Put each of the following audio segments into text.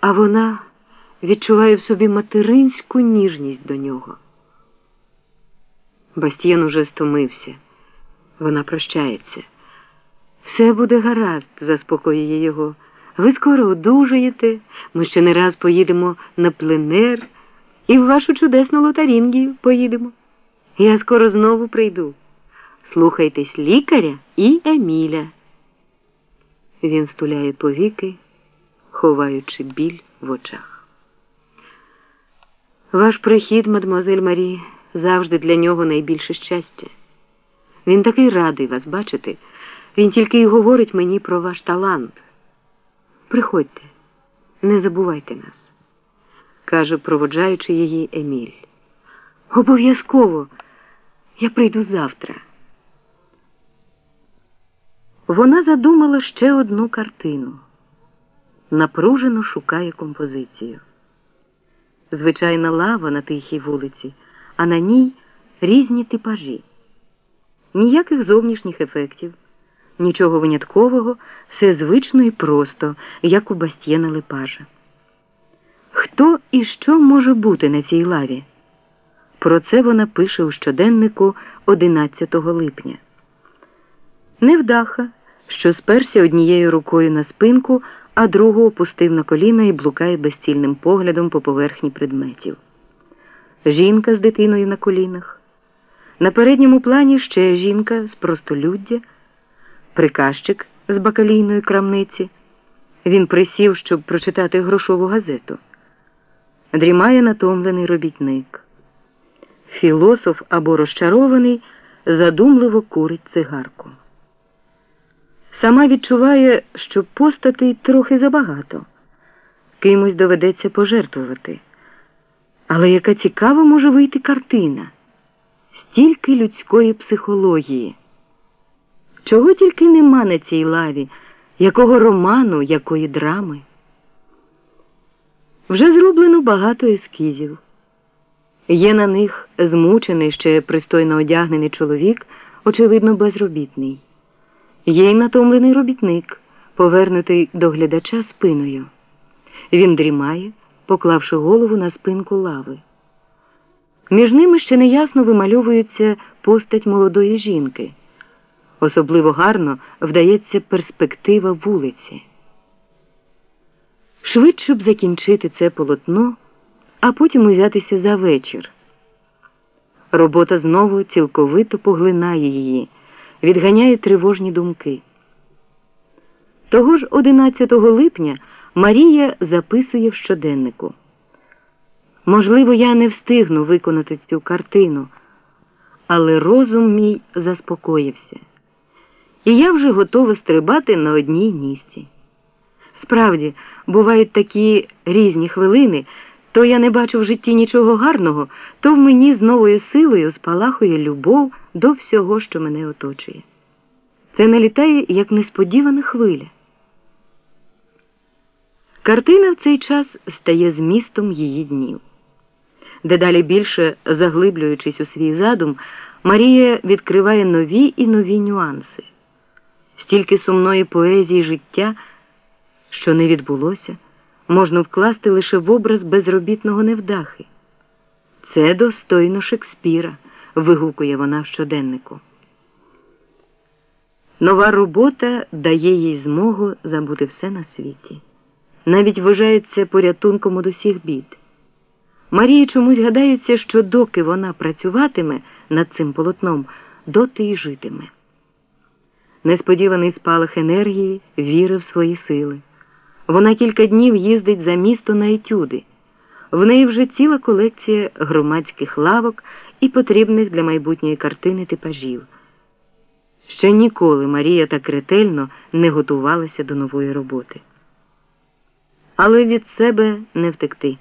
а вона відчуває в собі материнську ніжність до нього. Бастіян уже стомився. Вона прощається. Все буде гаразд, заспокоює його. Ви скоро одужаєте, ми ще не раз поїдемо на пленер і в вашу чудесну лотарінгію поїдемо. Я скоро знову прийду. Слухайтесь лікаря і Еміля. Він стуляє повіки, ховаючи біль в очах. Ваш прихід, мадемуазель Марі, завжди для нього найбільше щастя. Він такий радий вас бачити. Він тільки й говорить мені про ваш талант. Приходьте, не забувайте нас, каже, проводжаючи її Еміль. Обов'язково я прийду завтра. Вона задумала ще одну картину. Напружено шукає композицію. Звичайна лава на тихій вулиці, а на ній різні типажі. Ніяких зовнішніх ефектів, нічого виняткового, все звично і просто, як у Бастєна Лепажа. Хто і що може бути на цій лаві? Про це вона пише у щоденнику 11 липня. Невдаха, що сперся однією рукою на спинку, а другу опустив на коліна і блукає безцільним поглядом по поверхні предметів. Жінка з дитиною на колінах. На передньому плані ще жінка з простолюддя, приказчик з бакалійної крамниці. Він присів, щоб прочитати грошову газету. Дрімає натомлений робітник. Філософ або розчарований задумливо курить цигарку. Сама відчуває, що постатей трохи забагато, кимось доведеться пожертвувати. Але яка цікава може вийти картина, стільки людської психології. Чого тільки нема на цій лаві, якого роману, якої драми. Вже зроблено багато ескізів. Є на них змучений ще пристойно одягнений чоловік, очевидно, безробітний. Є й натомлений робітник, повернутий до глядача спиною. Він дрімає, поклавши голову на спинку лави. Між ними ще неясно вимальовується постать молодої жінки. Особливо гарно вдається перспектива вулиці. Швидше б закінчити це полотно, а потім узятися за вечір. Робота знову цілковито поглинає її, відганяє тривожні думки. Того ж 11 липня Марія записує в щоденнику. Можливо, я не встигну виконати цю картину, але розум мій заспокоївся, і я вже готова стрибати на одній місці. Справді, бувають такі різні хвилини, то я не бачу в житті нічого гарного, то в мені з новою силою спалахує любов до всього, що мене оточує. Це налітає як несподівана хвиля. Картина в цей час стає змістом її днів. Дедалі більше заглиблюючись у свій задум, Марія відкриває нові і нові нюанси, стільки сумної поезії життя, що не відбулося, можна вкласти лише в образ безробітного невдахи. Це достойно Шекспіра, вигукує вона в щоденнику. Нова робота дає їй змогу забути все на світі. Навіть вважається порятунком од усіх бід. Марії чомусь гадається, що доки вона працюватиме над цим полотном, доти й житиме. Несподіваний спалах енергії, віри в свої сили. Вона кілька днів їздить за місто на етюди. В неї вже ціла колекція громадських лавок і потрібних для майбутньої картини типажів. Ще ніколи Марія так ретельно не готувалася до нової роботи. Але від себе не втекти.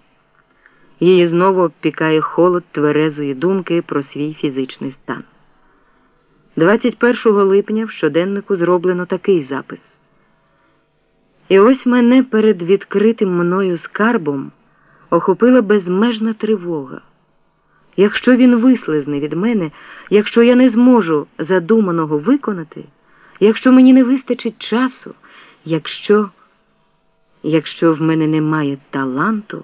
Її знову обпікає холод тверезої думки про свій фізичний стан. 21 липня в щоденнику зроблено такий запис. І ось мене перед відкритим мною скарбом охопила безмежна тривога. Якщо він вислизне від мене, якщо я не зможу задуманого виконати, якщо мені не вистачить часу, якщо Якщо в мене немає таланту,